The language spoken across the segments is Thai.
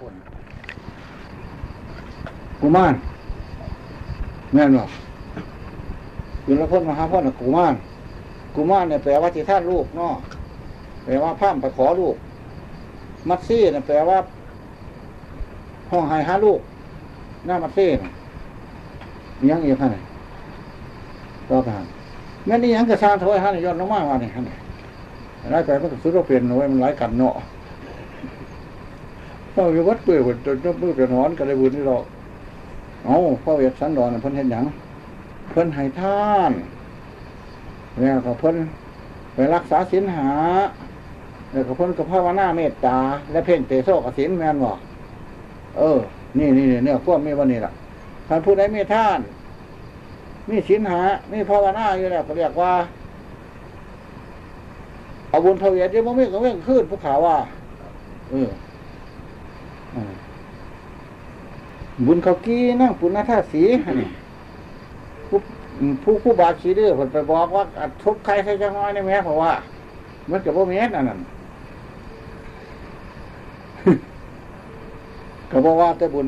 คนกุมารแม่นบอกยุลพลมหาพ่อนะกุมารกุมารเนี่ยแปลว่าที่ท่านลูกเนาะแปลว่าพร่ำไปขอลูก มัดซี่เนี่ยแปลว่า ห้องไห้หาลูก หน้ามัดซี่น่ะยังอีกท่านไหนต่อไปแม่นี่ยังกระซานถอยหันย้อนลงมาว่านี่ท่านไหนไล่ไปมันก็ซื้อเราเปลี่ยนเอาไว้มันไล่กันเนาะ เราอยู่วัดเปื่อยวัดจนเปื่อยเป็นหอนก็ได้บุญนี่หรอกเอาพ่อเวทสันดอนเพิ่นเห็นหยังเพิ่นให้ท่านแล้วก็เพิ่นไปรักษาศีลหาแล้วก็เพิ่นก็ภาวนาเมตตา และเพ่งเตโซกสินแม่นบอกเออ นี่นี่เนี่ยควบมีวันนี้ล่ะท่านผู้ใดมีท่าน มีศีลหามีภาวนาอยู่แล้วก็เรียกว่าเอาบุญเทวียที่มันไม่ก็ไม่ขึ้นผู้ขาว่าเออ บุญเขากี้นั่งปุณณธาสีนี่ผู้ผู้ผู้บาชีดื้อผลไปบอกว่าทุบใครใครจะน้อยในแม่เพราะว่า มันกับว่าเมสอันนั้นเขาบอกว่าแต่บุญ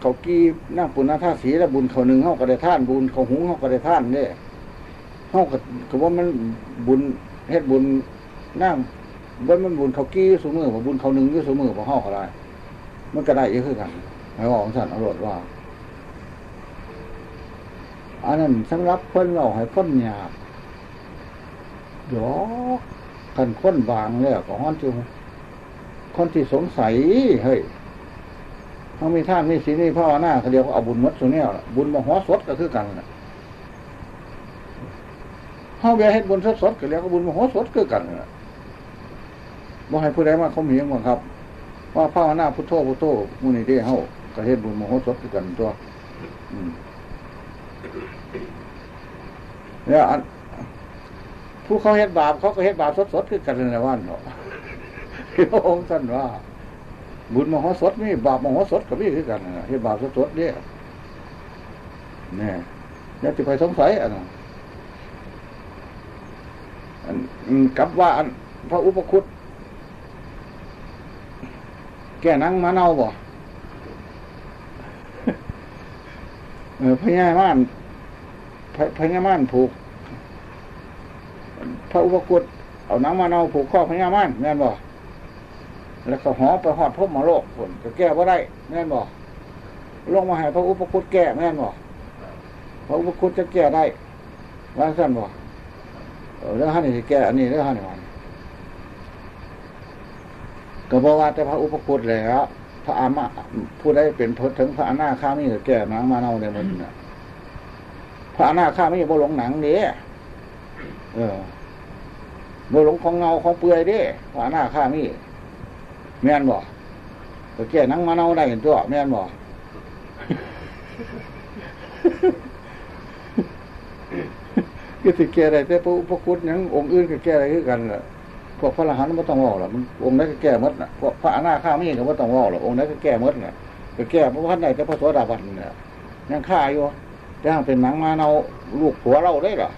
เขากี้นั่งปุณณธาสีแล้วบุญเขาหนึ่งเขาก็ได้ท่าน บุญเขาหุงเขาก็ได้ท่านเนี่ยเขาก็เขาว่ามันบุญเฮ็ดบุญนั่งบนมันบุญเขากี้สมือว่าบุญเขาหนึ่งยี่สมือว่าห้อก็ได้มันก็ได้เยอะขึ้นกัน หมายว่าของสันอรรถว่า อันนั้นสำหรับคนเราให้คนหยาบหยอกกันค้นบางแล้วก็ฮ้อนจุคนที่สงสัยเฮ้ยเขามีท่านมีศีลมีพ่อหน้าเขาเดียวเอาบุญมดสุเนี่ยบุญมหัวสดก็คือกันนะเขาเบียเฮ็ดบุญสดสดก็เรียกว่าบุญมหัวสดคือกันนะบ่ให้ผู้ใดมาเขามียงบังครับ ว่าพ่อหน้าพุทโธพุทโธมูนี่ได้เฮา ก็เฮ็ดบุญมโหสถกันตัวเนี่ยอันผู้เขาเฮ็ดบาปเขาก็เฮ็ดบาปสดๆคือกันในวันเนาะพระองค์ท่านว่า บุญมโหสถนี่บาปมโหสถก็มีคือกันเฮ็ดบาปสดๆเนี่ยเนี่ยอย่าติไปสงสัยอันนั้นกับว่าอันพระอุปคุตแก่นังมาเน่าบ่ เออพญามานพญามานผูก พระอุปกุฎเอานังมาเนาผูกข้อพญามานแม่นบ่แล้วก็หอไปหอดพบมอโลกผลก็แก้ว่าได้แม่นบ่ลงมาให้พระอุปกุฎแก้แม่นบ่พระอุปกุฎจะแก้ได้ว่าสั้นบ่เรื่องฮันนี่แก้อันนี้เรื่องฮันนี่วันก็บอกว่าแต่พระอุปคุตแล้ว พระอามาผู้ได้เป็นพถึงพระอนาคามีแก่หนังมาเน่าในมันนะพระอนาคามีบ่หลงหนังเด้เออบ่หลงของเงาของเปลือยเด้พระอนาคามีแม่นบ่ก็แก่หนังมาเน่าได้เห็นตัวแม่นบ่ก็สิแก่ได้แต่พระอุปคุตยังองค์อื่นก็แก่อะไรคือกันแหละ พวกพระอรหันต์ไม่ต้องว่าหรอกมันองค์นั้นก็แก้มดนะพวกพระอนาคามีก็ไม่ต้องว่าหรอกองค์นั้นก็แก้มดนะก็แก้เพราะว่าไหนแต่พระโสดาบันเนี่ยยังฆ่าอยู่แต่เป็นหนังมาเนาลูกผัวเราได้หรอ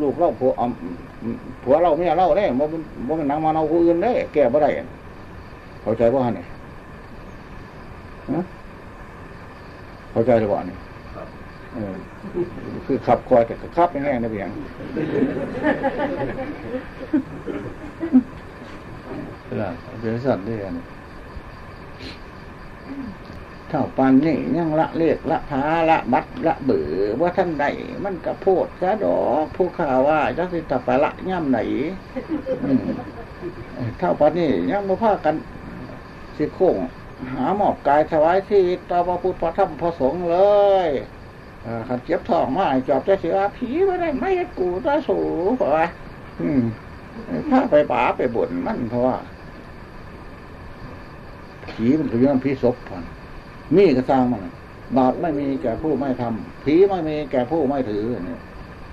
ลูกเราผัวผัวเราเมียเราได้บ่บ่เป็นหนังมาเนาผู้อื่นได้ แก้บ่ได้เข้าใจว่าเนี่ยเข้าใจหรือเปล่าเนี่ย คือขับคอยแต่ขับไม่แน่นะเพียงเป็นสัตว์ด้วยกันเท่าปันนี่ยังละเลียกละพาละบัดละเบือว่าท่านใดมันกระโพดกระดอกผู้ข่าวว่าจักสิตาปละย่ำไหนเท่าปันนี่ยังมาพากัน สิโค้งหาหมอบกายถวายที่ต่อพระพุทธพระธรรมพระสงฆ์เลย ขันเจ็บท้องมาจอบจะเสียผีไม่ได้ไม่กูตาสูเพราะว่าถ้าไปป่าไปบ่นมันเพราะว่าผีมันคือยังผีศพผ่อนมีกระซังมันบาปไม่มีแก่ผู้ไม่ทำผีไม่มีแก่ผู้ไม่ถือเนี่ย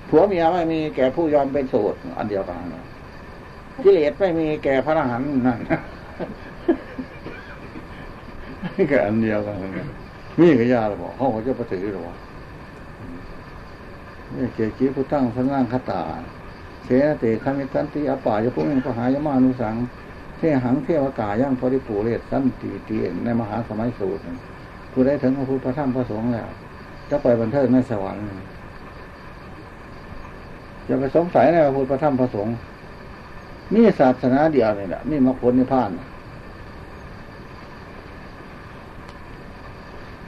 ผัวเมียไม่มีแก่ผู้ยอมเป็นโสดอันเดียวกันกิเลสไม่มีแก่พระอรหันต์นั่นนี่ก็อันเดียวกันมีกระยาหรือเปล่าเขาจะปฏิหรือ เนี่ยเกจิพุตั้งพระนางคตาเสนเตคามิตันติอปายพุมิพหายมานุสังเทหังเทวกาย่างพอดิปูเรศสันติตีเอในมหาสมัยสูตรผู้ได้ถึงพระพุทธพระธรรมพระสงฆ์แล้วจะไปบันเทิงในสวรรค์จะไปสงสัยในพระพุทธพระธรรมพระสงฆ์นี่ศาสนาเดียวนี่แหละนี่มรรคผลนิพพาน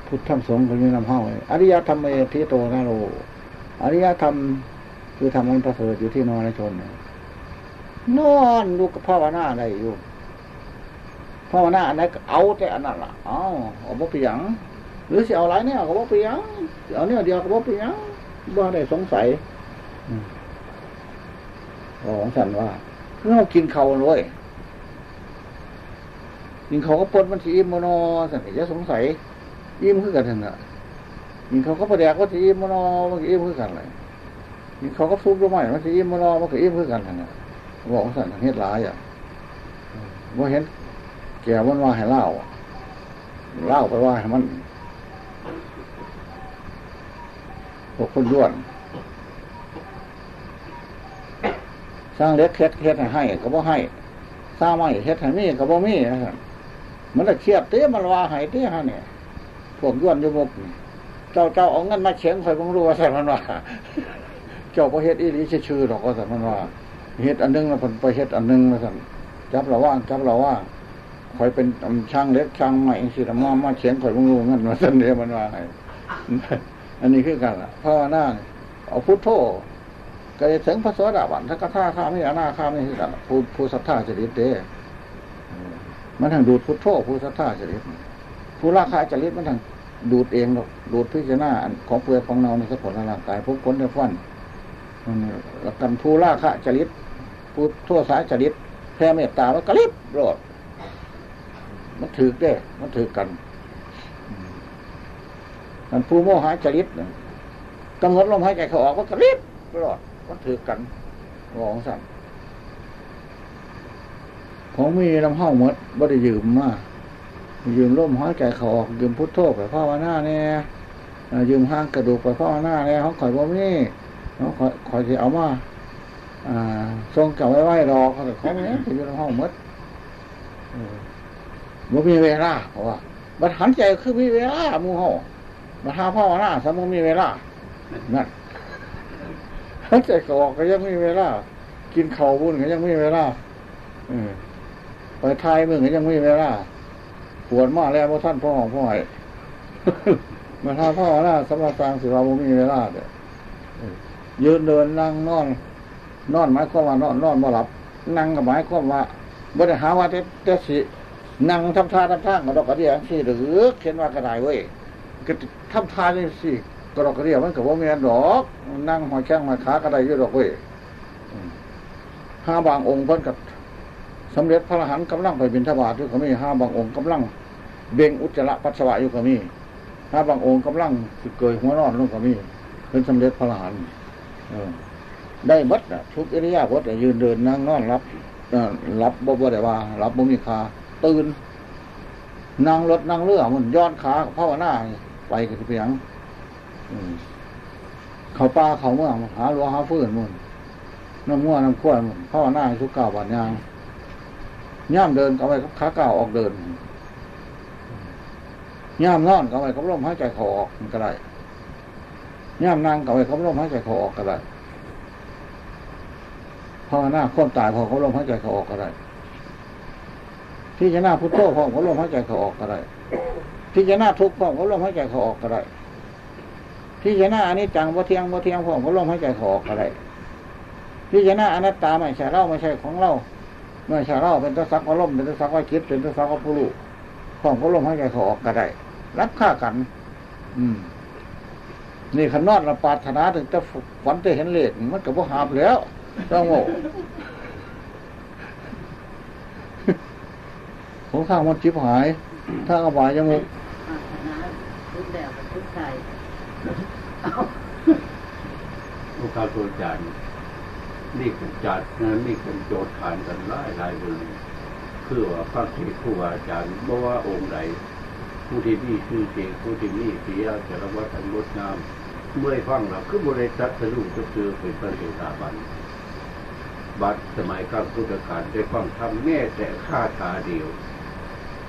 พุทธธรรมสงฆ์ก็มีนำห้าอริยธรรมเอทิโตนาโร อริยธรรมคือธรรมมันประเสริฐอยู่ที่นอนชนนอนดูกับภาวนาอะไรอยู่ภาวนาอันไหนเอาแต่อันนั้นละเอาเอาบ่เปียงหรือสิเอาหลายเนี่ยก็บ่เปียงเอาเนี่ยเดียวก็บ่เปียงบ่ได้สงสัยของสันว่าเรากินเขาเลยกินเขาก็ปนมันสีมโนสันจะสงสัยอิ่มขึ้นกันเถอะ กินเขาก็ประแดกว่าสีมโนมันก็อิ่มขึ้นกันเลยกินเขาก็ซุปด้วยไหมมันสีมโนมันก็อิ่มขึ้นกันเถอะบอกสั่นเฮ็ดร้ายอะว่าเห็น แกมันว่าให้เล่าเล่าไปว่าให้มันพวกคนย้วน สร้างเล็กเฮ็ดเฮ็ดให้ ก็บ่ให้ สร้างไม่เฮ็ดให้มีก็บ่มีมันจะเครียดเต้มันว่าให้เต้ฮะเนี่ยพวกย้วนยมก เจ้าเจ้าเอาเงินมาเฉียงคอยบังรู้ว่าสันมันว่า เจ้าพอเฮ็ดอีหลีชื่อหรอกว่าสันมันว่าเฮ็ดอันนึงแล้วผลไปเฮ็ดอันนึงมาสันจับเราว่าจับเราว่าคอยเป็นช่างเล็กช่างใหม่สิละมามาเฉียงคอยบังรู้เงินมาสันเดียมันว่าอันนี้คือกันล่ะพราะว่าหน้าเอาพุทโธก็จะถึงพระสวัสดิบันถ้ากระท่าข้ามไม่อาณาข้ามไม่คือกันผู้ผู้ศรัทธาจริตเด้มันทางดูดพุทโธผู้ศรัทธาจริตผู้ราคาจริตมันทาง ดูดเองหรอกดูดพิจารณาของเปลือกของเนาในสผลร่างกายพวกคนในฟันแล้วกันผู้ราคะจริตผู้ทั่วสายจริตแพ่เมตตามันกระลิบรอดมันถือได้มันถือกันมันผู้โมหะจริตกำหนดลมหายใจเขาออกมันกระลิบรอดมันถือกันหลองสั่นของมีลำห้าหมดบ่ได้ยืมมา ยืมร่มห้อยใจเขาออก ยืมพุทโธไปพ่อวนาเนี่ยยืมห้างกระดูกไปพ่อวนาเนี่ยเขาคอยบ่มีเขาคอยคอยจะเอามาทรงเก่าไว้ไว้รอเขาแต่เขาเนี่ยถือลำห้าหมดบ่มีเวลาเพราะว่าบัดหันใจคือมีเวลามูเฮาบัดหาพ่อวนาสมมมีเวลานั่นหันใจเขาออกก็ยังมีเวลา กินเข่าบุญก็ยังมีเวลาไปทายมึงก็ยังมีเวลา ปวดมากแล้วพ่อท่านพ่อของพ่อไห้มาท่าพ่อหน้าสำหรับกลางสิเราไม่มีเวลาเด้ยืนเดินนั่งนอน นอนหมายความว่านอนนอนบ่หลับ นั่งกับหมายความว่าบ่ได้หาว่าเต่สินั่งทำท่าทำท่ากระดอกกระเดียสิหรือเขียนว่ากระไดเว้ยก็ทำท่านี่สิกระดอกกระเดียมันกับว่ามีอันดอก นั่งหอยแข้งหอยขากระไดยู่ดอกเว้ยห้าบางองค์เพิ่นกับ สำเร็จพระอรหันต์กำลังไปบินทบาทอยู่ก็มีห้าบางองค์กำลังเบ่งอุจจาระปัสสาวะอยู่ก็มีห้าบางองค์กำลังสิเกยหัวนอนลงก็มีเป็นสำเร็จพระอรหันต์ได้บัดนะทุกอริยาบทยืนเดินนั่งนอนรับรับบ่บ่ได้ว่ารับบ่มีคาตื่นนั่งรถนั่งเรือมันย้อนขาภาวนาไปกับเพียงเขาป้าเขาเมื่อหาหลวหาฟื้นมันน้ำมั่วน้ำข้วนภาวนาทุกเก่าวันยาง ย่ามเดินก็ไปขาเก่าออกเดินย่ามนอนก็ไปกับลมหายใจเขาออกก็ได้ย่ามนั่งก็ไปกับลมหายใจเขาออกก็ได้ภาวนาควบตายพอเขาลมหายใจเขาออกก็ได้ที่จะหน้าพุทโธพอเขาลมหายใจเขาออกก็ได้ที่จะหน้าทุกข์พอเขาลมหายใจเขาออกก็ได้ที่จะหน้าอันนี้จังว่าเทียงว่าเทียงพอเขาลมหายใจเขาออกก็ได้ที่จะหน้าอนัตตาไม่ใช่เราไม่ใช่ของเรา เมื่อชาเราเป็นตัวสักว่าลมเป็นตัวสักว่าคิดเป็นตัวสักว่าผู้รู้ของก็ลมให้ใจเขาออกก็ได้รับค่ากัน อืม นี่ขนอดเราปาถนาถึงจะฝันจะเห็นเลขมันกับว่าหาบแล้วต้องโง่ผมข้างมันจิบหายถ้าอบายยังมุกทุกแบบทุกใจลูกค้าตัวจาน นี่เป็นจัดนะนี่เป็นโจทย์ขานกันหลายหลายเรื่องคือว่าพระเทศครูอาจารย์บ่ว่าองค์ใดผู้ที่มีชื่อเสียงผู้ที่มีเสียจรวัตอันงดงามเมื่อฟังเราคือบริษัทสรุปก็คือเป็นพระเทศาบันบัดสมัยข้างพุทธกาลได้ฟังธรรมแม่แต่ข้าตาเดียว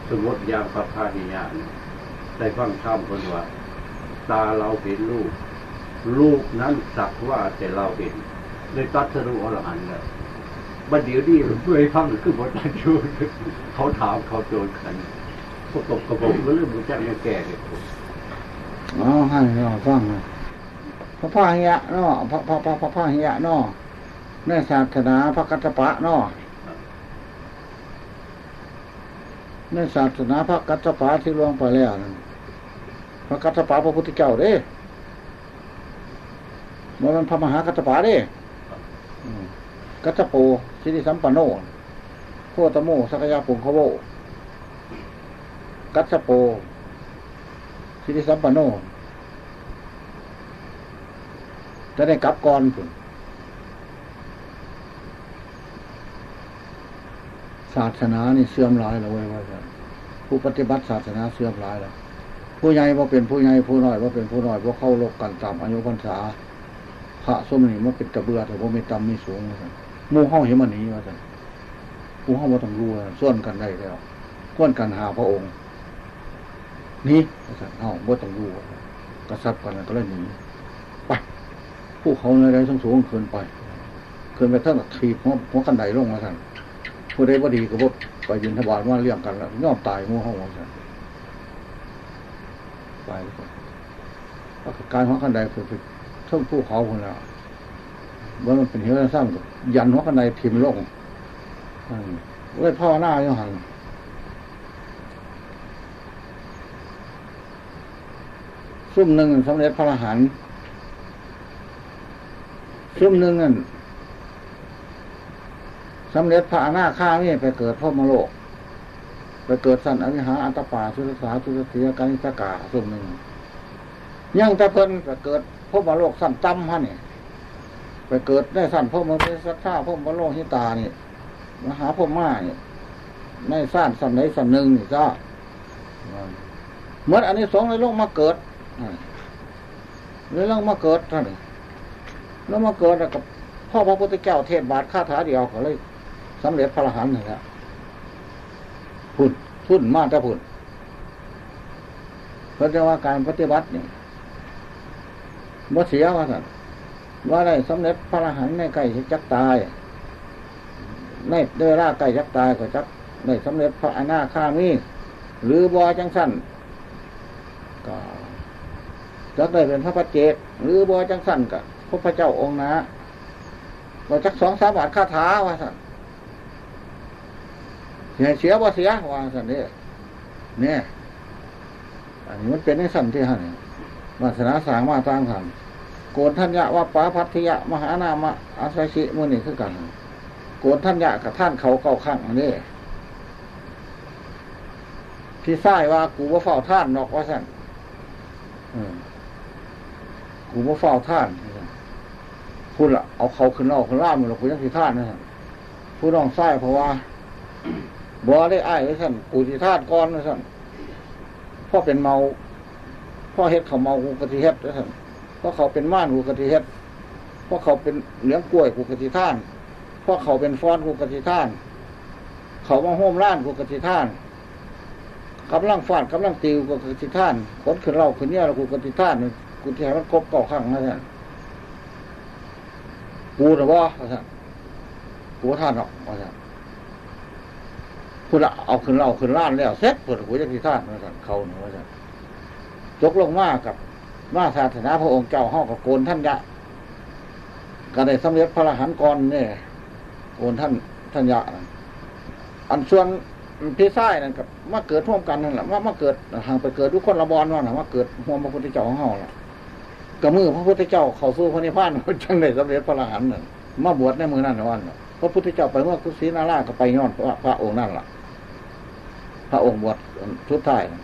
สมมติยางพระพาหิยานได้ฟังธรรมคนว่าตาเราเห็นรูปรูปนั้นสักว่าแต่เราเห็น เลยตัดสรุปอรหันต์แล้วบัดเดี๋ยวนี้เพื่อให้ฟังคือบทตัดชูเขาถามเขาโจนกันพวกตบกระผมก็เรื่องมันจะยังแก่เนี่ยอ๋อให้เราฟังนะพระพาหิยะเนาะพระพระพระพระพาหิยะเนาะในศาสนาพระกัตถปะเนาะในศาสนาพระกัตถปะที่ลวงไปแล้วพระกัตถปะพระพุทธเจ้าเด้มันพระมหากัตถปะเด้ กัตถโปสิริสัมปันโนโคตโมสักยาปุงขโวกัตถโปสิริสัมปันโนจะได้กลับก่อนพุ่นศาสนานี่เสื่อมหลายแล้วเว้ยว่าผู้ปฏิบัติศาสนาเสื่อมหลายแล้วผู้ใหญ่ว่าเป็นผู้ใหญ่ผู้น้อยว่าเป็นผู้น้อยว่าเข้าโลกกันตามอายุพรรษา พระส้มนี่มันเป็นตะเบือแต่ว่าไม่ต่ำไม่สูงว่าซั่นหมู่ห้องเห็นมันนี้ว่าสันมู่ห้องว่าต้องรู้ว่าซั่นส่วนกันได้แล้วส่วนกันหาพระองค์ นี่ว่าซั่นเอ้าบ่ต้องรู้กระซับกันแล้วก็เลยหนีไปผู้เขาในไรสูงสูงๆขึ้นไปขึ้นไปท่ากับทีบหัวหัวกันไดลงมาสั่นผู้ใดบ่ดีก็บ่ไปยินทบาทว่าเรื่องกันแล้วย่อมตายหมู่เฮาว่าสั่นไปแล้วก็การหัวกันไดคือ ท่งผู้เขาคนละเมื่อมันเป็นเหวสร้างกับยันหัวกันไดทิมลงเว้ยพ่อหน้ายู่หันซุ่มหนึ่งสำเร็จพระอรหันต์ซุ่มหนึ่งนั่นสำเร็จพระอนาคามี่ไปเกิดพ่อมโลก ไปเกิดสันอวิหาอันตปาสุรสาสุรเสียกานิสกาซุ่มหนึ่งยังต่เพิ่นไปเกิด พ่อมโลกสั้นจำฮะนี่ไปเกิดได้สั้นพ่อมโลกสัทธาพ่อมโลกหิตานี่มหาพ่อมาเนี่ยในสั้นสันไหนสันหนึ่งนี่จ้าเหมือนอันนี้สองในโลกมาเกิดแล้วมาเกิดท่านี่แล้วมาเกิดกับพ่อพระพุทธเจ้าเทศบาทคาถาเดียวก็เลยสำเร็จพระอรหันต์นี่แหละพุ่นพุ่นมาแต่พุ่นเพราะว่าการปฏิบัตินี่ย บ่เสียว่าท่านว่าได้สำเร็จพระอรหันต์ในใกล้จักตาย ในเดร่าใกล้จักตายก็จักได้สำเร็จพระอนาคามีหรือบอจังสั้นก็จักได้เป็นพระปัจเจก หรือบอจังสั้นกับพระพระเจ้าองค์นะเราจักสองสามบาทคาถาว่าสันเสียเสียบ่เสียว่าสันเนี่ยเนี่ยอันนี้มันเป็นในสั่นที่หัน วาสนาสางมาต่างกันโกนทัญญะว่าป้าพัทยะ มหานามะอาศัยชิมือนี่คือกัน โกนทัญญะกับท่านเขาเก่าข้างอันนี้ที่ทรายว่ากูว่าเฝ้าท่านนอกว่าสั่นกูว่าเฝ้าท่านพูดละเอาเขาขึ้นเอาขึ้นล่ามเรากูยังที่ท่านนะสั่นผู้น้องทรายเพราะว่าบ่ได้อ้ายไว้สั่นกูที่ท่านก่อนนะสั่นพ่อเป็นเมา พ่อเฮ็ดเขาเมากูกะทิเฮ็ดนะสั่นเพราะเขาเป็นม่านกูกะทิเฮ็ดเพราะเขาเป็นเหลืองกล้วยกูกะทิท่านเพราะเขาเป็นฟ้อนกูกะทิท่าน เขามาโฮมร้านกูกะทิท่านกำลังฟาดกำลังติวกูกะทิท่านขนขึ้นเล่าขึ้นเนี่ยกูกะทิท่านกูที่ให้มันครบเก่าข้างนะสั่นกูนะว่าสั่นกูท่านหรอกว่าสั่นพูดละเอาขึ้นเล่าขึ้นร้านแล้วเซ็ตเปิดกูจะทิท่านว่าสั่นเขาเนี่ยว่าสั่น จกลงมากับมาศาสนาพระองค์เจ้าห้องกับโกนท่านยะก็ได้สำเร็จพระอรหันต์ก่อนเนี่ยโกนท่านท่านยะอันส่วนพี่ไส้นั่นกับมาเกิดร่วมกันนั่นแหละมามาเกิดห่างไปเกิดทุกคนละบอลว่าน่ะมาเกิดห่วมพระพุทธเจ้าของเฮาล่ะกับมือพระพุทธเจ้าเขาสู่พระนิพพานจังได้สำเร็จพระอรหันต์นั่นมาบวชในมือนั่นน่ะวันน่ะพระพุทธเจ้าไปเมื่อกุศินาราก็ไปย้อนพระพระองค์นั่นล่ะ พระองค์บวชชุดท้ายน่ะ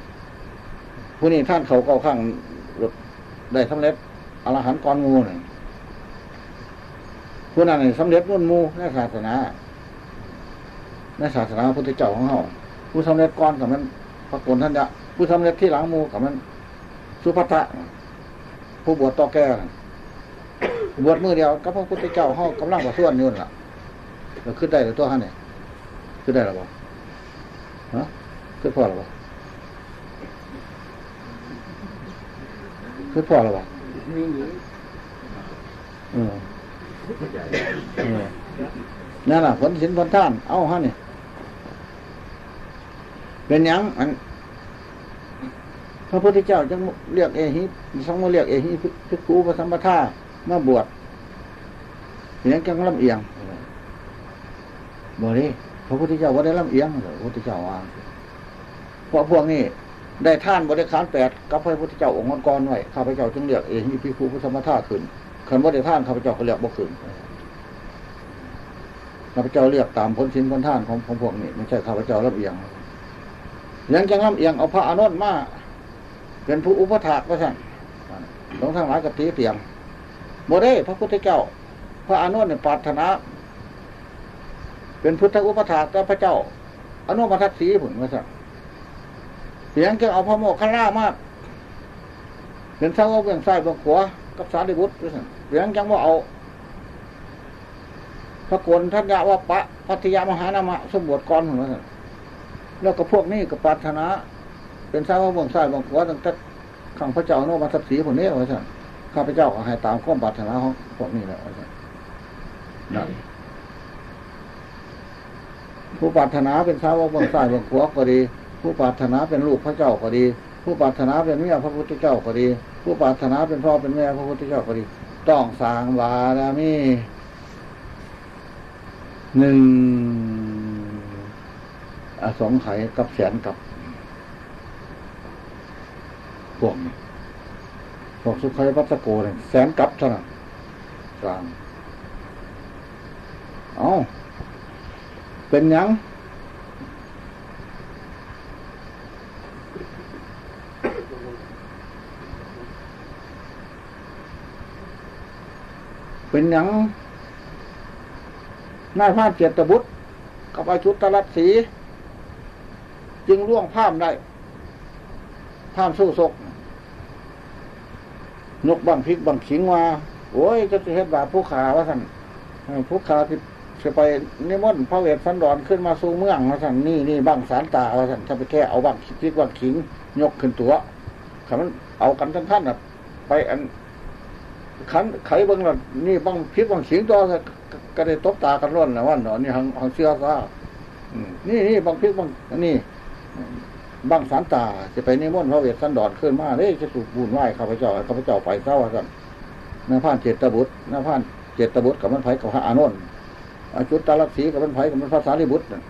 ผู้นี้ท่านเขาเก้าข้างได้สำเร็จอรหันต์ก่อนหมูน่ะผู้นั้นนี่สำเร็จรุ่นมูในศาสนาในศาสนาพุทธเจ้าของเขาผู้สำเร็จก่อนกับมันพระโกนท่านยะผู้สำเร็จที่หลังมูกับมันสุภัทะผู้บวชต่อแก่บวชมือเดียวกับพระพุทธเจ้าเขากำลังประส่วนอยู่นั่นล่ะเราขึ้นได้หรือตัวฮะเนี่ยขึ้นได้หรือเปล่าฮะขึ้นพอหรือเปล่า ขึ้นพอหรือเปล่านี่นี่เออเออนั่นแหละผลสินผลท่าน เอาฮะเนี่ยเป็นหยังอันพระพุทธเจ้าจึงเรียกเอหิสังมาเรียกเอหิพิกูพระสัมปทามาบวชเป็นหยังจังลำเอียงบ่นี้พระพุทธเจ้าว่าได้ลำเอียงเหรอพระพุทธเจ้าว่าเพราะพวกนี้ ได้ท่านบริขารแปดกับพระพุทธเจ้าองค์กรไว้ข้าพเจ้าจึงเรียกเอหิพิกูพระสัมปทาขึ้นขันว่าได้ท่านข้าพเจ้าก็เรียกบ่ขึ้นข้าพเจ้าเรียกตามผลสินผลท่านของของพวกนี้ไม่ใช่ข้าพเจ้าลำเอียงยังจังลำเอียงเอาพระอานนมาเป็นผู้อุปถากก็สั่นหลงทั้งหลายกับตีเตียงโมได้พระพุทธเจ้า พระอานนเนี่ยปรารถนาเป็นพุทธอุปถากแต่พระเจ้าอนุมาทัศสีผุนก็สั่น เสียงจะเอาพระโมกขล่ามาเป็นเส้าเบื้องซ้ายเบื้องขวากับสารีบุตรก็สั่นเสียงจังว่าเอาพระโกนทัญญาว่าปะพัทยามหานามะสมบวชก่อนผุนก็สั่นแล้วก็พวกนี้ก็ปรารถนา เป็นสาวบางซ้ายบางขวาตั้งแต่ข้างพระเจ้าโนมาทับสีผมนี้ไว้สั่นข้าพเจ้าก็ให้ตามข้อมปรารถนาของพวกนี้แหละไว้สั่นนั่นผู้ปรารถนาเป็นสาวบางซ้ายบางขวาก็ดี ผู้ปรารถนาเป็นลูกพระเจ้าก็ดี ผู้ปรารถนาเป็นเมียพระพุทธเจ้าก็ดี ผู้ปรารถนาเป็นพ่อเป็นแม่พระพุทธเจ้าก็ดี ต้องสางบารมีหนึ่งอสงไขยกับแสนกับพวกพวกสุขัยวัตโกเนี่ยแสนกับเท่านั้นสร้าง เอาเป็นยัง เป็นหยังนายพานเกียรติบุตร กับอาชุตรัตสีจึงล่วงข้ามได้ข้ามสู้ศกนกบังพริกบังขิงมาโอ้ยจะเฮ็ดบาปผู้ขาว่าสั่นผู้ขาที่จะไปนิมนต์พระเวทสันดรขึ้นมาสู่เมืองว่าสั่นนี่นี่บังสารตาว่าสั่นถ้าไปแค่เอาบังพริกบังขิง ยกขึ้นตัวขันมันเอากันทั้งท่านน่ะไปอัน ขันไขเบิ้งละนี่บังพริกบังขิงตัวก็ได้ตบตากันร่นนะว่าเนาะนี่หังหังเชื่อซะอืมนี่นี่บังพริกบังนี่บางสารตาจะไปนิมนต์พระเวสสันดรขึ้นมาเด้จะถูกบุญไหว้ข้าพเจ้าข้าพเจ้าไปเศร้ากันนาพานเจตบุตรนาพานเจตบุตรกับมันไผกับพระอานนท์อาจุตตาลักษีกับมันไผกับมันพระสารีบุตรน่ะ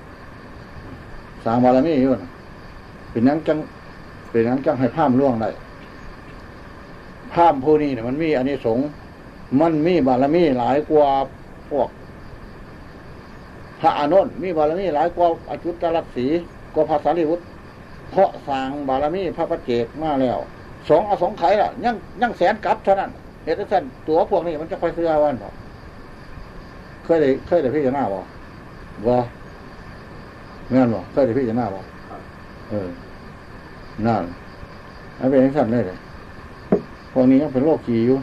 สร้างบารมีอยู่น่ะเป็นนั้นจังเป็นนั้นจังให้พามล่วงได้ พามผู้นี้เนี่ยมันมีอันนี้สงส์มันมีบารมีหลายกว่าพวกพระอานนท์มีบารมีหลายกว่าอาจุตตาลักษีกว่าพระสารีบุตรเพราะสร้างบารมีพระประเจกมาแล้วสองอสงไขยล่ะยังยังแสนกลับเท่านั้นเหตุสั้นตัวพวกนี้มันจะคอยเสื้อวันบ่เคยได้เคยได้พี่จะหน้าบ่บ่เงี้ยบ่เคยได้พี่จะหน้าบ่เออนั่นอันเป็นอย่างสั้นเลยเลย พวกนี้ยังเป็นโรคขี่อยู่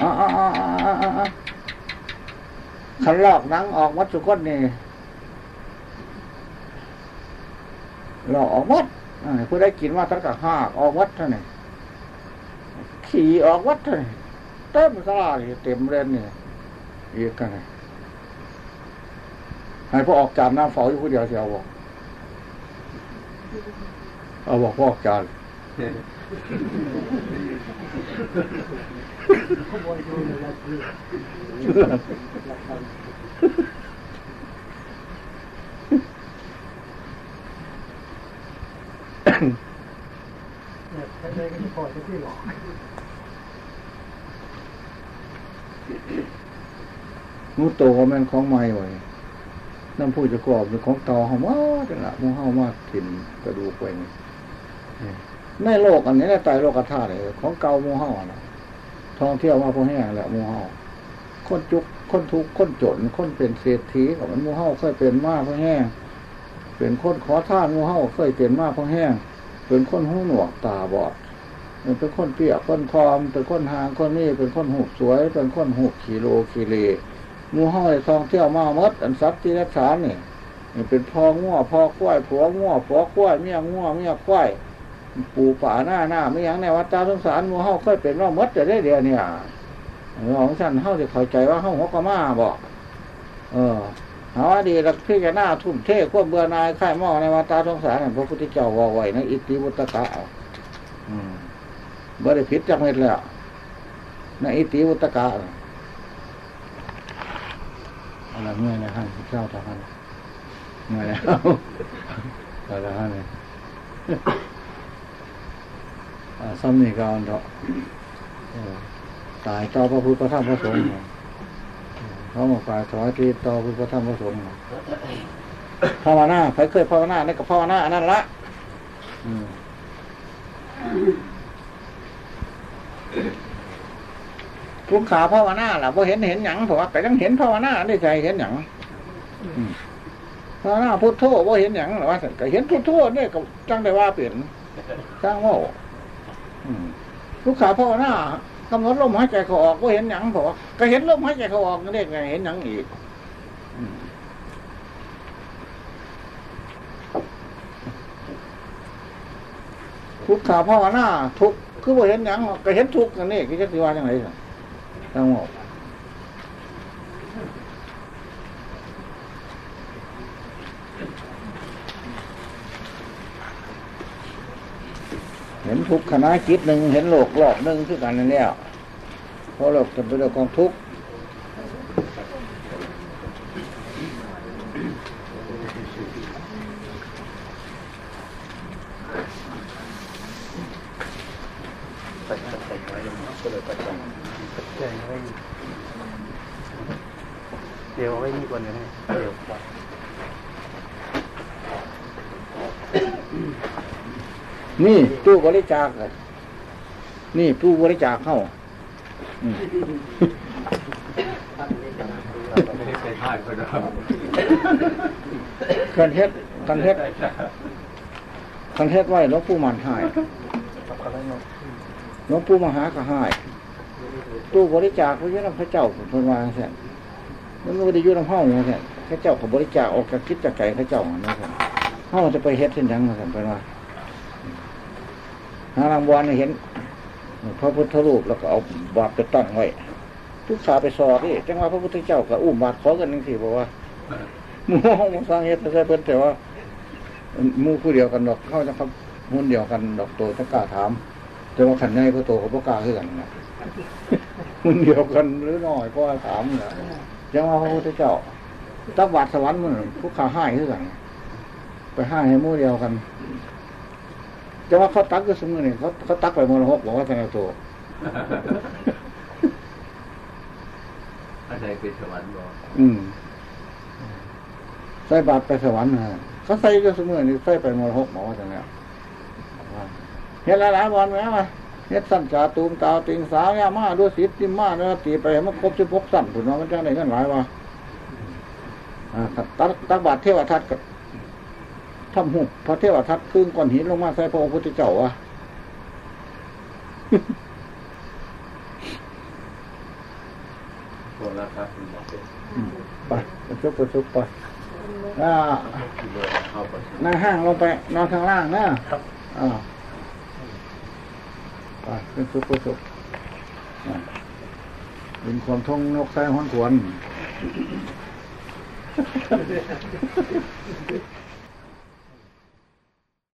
อ่าอ่าอ่าอ่าอ่าขันลอกนังออกวัดสุกนนี่เราออกวัดผู้ได้กินว่าตั้งแต่ห้าออกวัดเท่านี้ขี่ออกวัดเท่านี้เต็มสลาเลยเต็มเรนเนี่ยอีกกันให้พอออกจานน้ำเฝ้าอยู่ผู้เดียวเสียวบอกเอาบอกพ่อออกจาน มูโตแม่นของใหม่ไว้น้ำผู้จะกรอบเป็นของเก่าเขาว่าจังละมูเฮามาถิ่นกระดูกไว้นี่ ในโลกอันนี้ในไตโลกธาตุเลยของเก่ามูเฮานะท่องเที่ยวมาพวกแห้งแหละมูเฮาคนจุกคนทุกคนจนคนเป็นเศรษฐีของมันมูเฮาเคยเป็นมาพวกแห้งเป็นคนขอท่านมูเฮาเคยเป็นมาพวกแห้งเป็นคนหูหนวกตาบอดเป็นคนเปียกคนทอมเป็นคนหางคนนี่เป็นคนหูสวย เป็นคนหูขีโลขีเลมูห้อยทองเที่ยวมาหมดอันทรัพย์ที่รักษาเนี่ยเป็นพ่อง้อพ่อควายผัวง้อผัวควายเมียง้อเมียควาย ปู่ป่าหน้าหน้าไม่ยังในวัดตาสงสารหมูเฮาเคยเป็นว่าหมดจะได้เดียวเนี่ยของฉันเฮาจะเข้าใจว่าเฮาหัวกมาบอกเออหาว่าดีแล้วพี่แกหน้าทุ่มเทควบเบื่อนายค่ายหม้อในวัดตาสงสารพระพุทธเจ้าวอไว้ในอิติวุตตะเอาบ่ได้ผิดจักเม็ดแล้วในอิติวุตตะอะไรเมื่อยนะฮะเจ้าทหารเมื่อยแล้วเจ้าทหารเนี่ย ซ้ำนี่ก็อันเถอะตายต่อพระพุทธพระธรรมพระสงฆ์เขาบอกฝ่ายถอยที่ต่อพระพุทธพระธรรมพระสงฆ์ภาวนาใครเคยภาวนาได้กับภาวนาอันนั้นละอืมทุกขาภาวนาล่ะพอเห็นเห็นหยังผมว่าแต่ยังเห็นภาวนาได้ใจเห็นหยังภาวนาพุทโธว่าเห็นหยังหรอว่าก็เห็นพุทโธเนี่ยก็จังได้ว่าเปลี่ยนจ้างว่า ลูกสาวพ่อหน้ากำหนดลมหายใจเขาออกก็เห็นหนังบอกก็เห็นลมหายใจเขาออกเรียกไงเห็นหนังอีกอืมทุกขาภาวนาทุกคือว่าเห็นหนังก็เห็นทุกกันนี่ก็จะสิว่าจังไงล่ะจังบอก ห็นทุกข์คณะจิตหนึ่งเห็นโลกรอบหนึ่งคือกันนั่นเนี่ยเพราะโลกจะเป็นเรื่องของทุกข์เดี๋ยวไว้นี่ก่อนก็ได้เดี๋ยว นี่ตู้บริจาคอะนี่ตู้บริจาคเข้าอืมไม่ได้ไปท่ายก็ได้คันเฮ็ดคันเฮ็ดคันเฮ็ดไว้หลวงปู่มันหายหลวงปู่มหาก็หาย ตู้บริจาคพระเจ้าพระเจ้าเพิ่นว่าแซ่นมันไม่ได้อยู่น้ำเฮาแซ่นพระเจ้าก็บริจาคออกจากคิดจากใจพระเจ้าอันนั้นแซ่นเฮาจะไปเฮ็ดเช่นหยังแซ่นเพิ่นว่า หารางวัลเห็นพระพุทธรูปแล้วก็เอาบาตรไปตั้งไว้ทุกขาไปสอดนี่จังว่าพระพุทธเจ้าก็อุ้มบาตรขอกันนึงสิบอกว่ามู่ห้องมู่สร้างเฮ็ดใช่เพิ่นแต่ว่ามู่ผู้เดียวกันดอกเข้าจะครับหุ่นเดียวกันดอกโตจะกล้าถาม แต่ว่าขันใหญ่พระโตเขาบ่กล้าคือกันนะหุ่นเดียวกันหรือน้อยก็ถามนะจังว่าพระพุทธเจ้าตักบาตรสวรรค์มันผู้ขาให้คือกันไปให้ให้มู่เดียวกัน แต่ว่าเขาตักก็สมมตินี่เขาเขาตักไปมรหกบอกว่าทนายโตอันใดเป็นสวรรค์บอกอืมใส่บาตรไปสวรรค์นะเขาใส่ก็เสมอนี่ใส่ไปมรหกหมอว่าจังแล้วเฮ็ดหลายๆวันแม่มาเฮ็ดสั้นจ่าตูมตาวติงสาวยามาด้วยสิทธิมาเนื้อตีไปให้มันครบสิบหกสั้นถึงว่ามันจะได้เงินหลายว่าอ่าตักตักบาตรเทวทัตกับ ทำหุบพระเทวทัตครึ่งก้อนหินลงมาใส่พระองค์พุทธเจ้าวะคนละครับคุณบอกอืมไปไปชุบไปชุบไปอ่าที่เบอร์เข้าไปหน้าห้างลงไป นอนข้างล่างนะอ่าไปเป็นสุกเป็นสุกอ่าเป็นความทงนกไส้ห้อนขวน